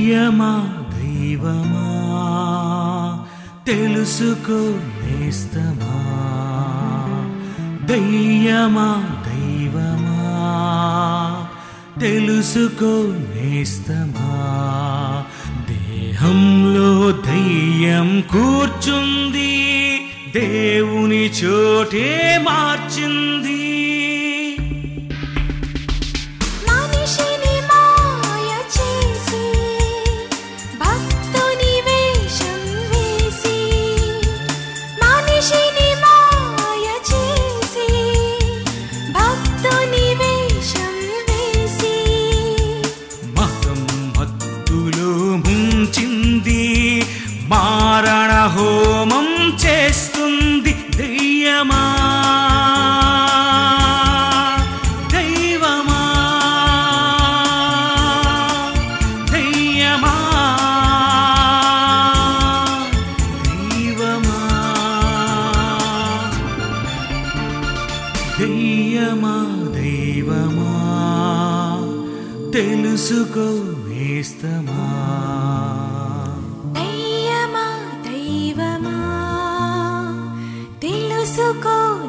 ప్రియమా దైవమా? తెలుసుకో నేస్తమా? దయ్యమా దైవమా? తెలుసుకో నేస్తమా? దేహంలో దయ్యం కూర్చుంది దేవుని చోటే మార్చింది. మారణ హోమం చేస్తుంది దెయ్యమా? దైవమా దెయ్యమా? దైవమా దెయ్యమా? దైవమా తెలుసుకో నేస్తమా? తెలుసుకో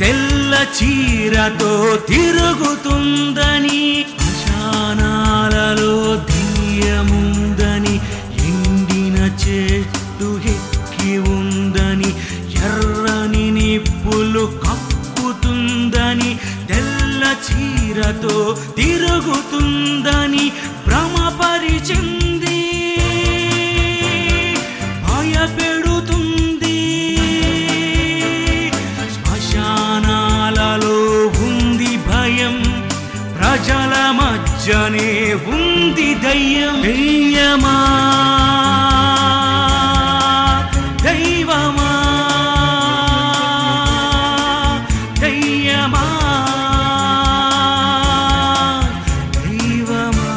తెల్ల చీరతో తిరుగుతుందని శానాలలో దెయ్యముందని ఎండిన చెట్టు ఎక్కి ఉందని ఎర్రని నిప్పులు కప్పుతుందని తెల్ల చీరతో తిరుగుతుందని భ్రమపరిచింది. మధ్యనే ఉంది దయ్యం. దయ్యమా? దైవమా? దయ్యమా? దైవమా?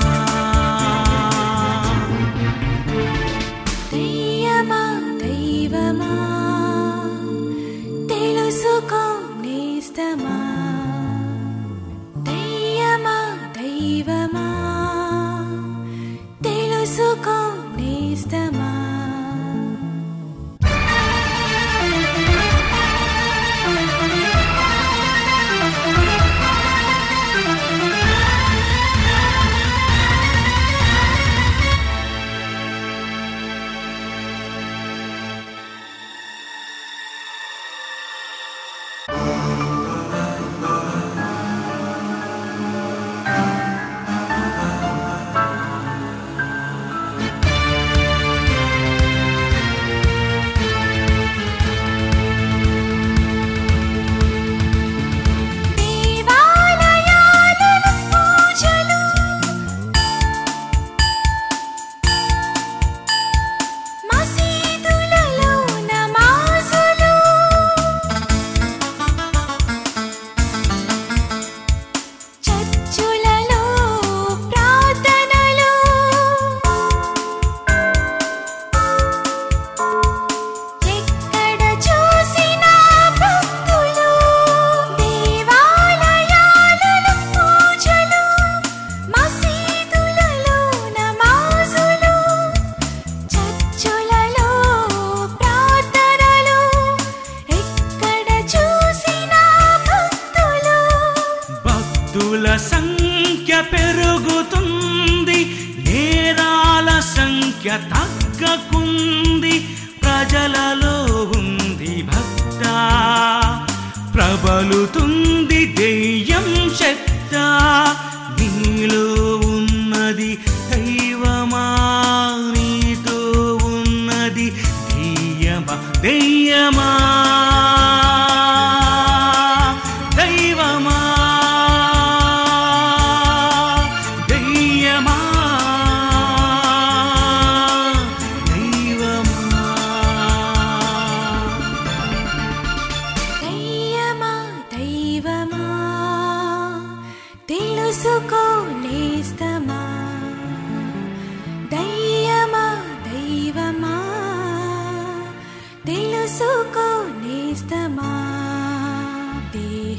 దయ్యమా? దైవమా? తెలుసుకో నేస్తమా? సంఖ్య పెరుగుతుంది నేరాల సంఖ్య తగ్గకుంది ప్రజలలో ఉంది భక్త. ప్రబలుతుంది దెయ్యం శక్త నీలో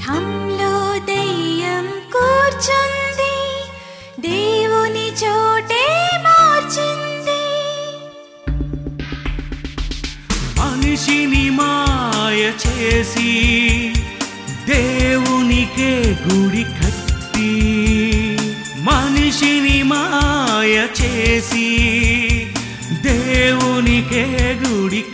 దేహంలో దెయ్యం కూర్చుంది దేవుని చోటే మార్చింది. మనిషిని మాయ చేసి దేవునికే గుడి కట్టి. మనిషిని మాయ చేసి దేవునికే గుడి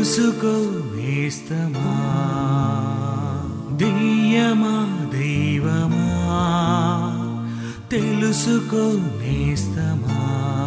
తెలుసుకో నేస్తమా? దెయ్యమా దైవమా? తెలుసుకో నేస్తమా?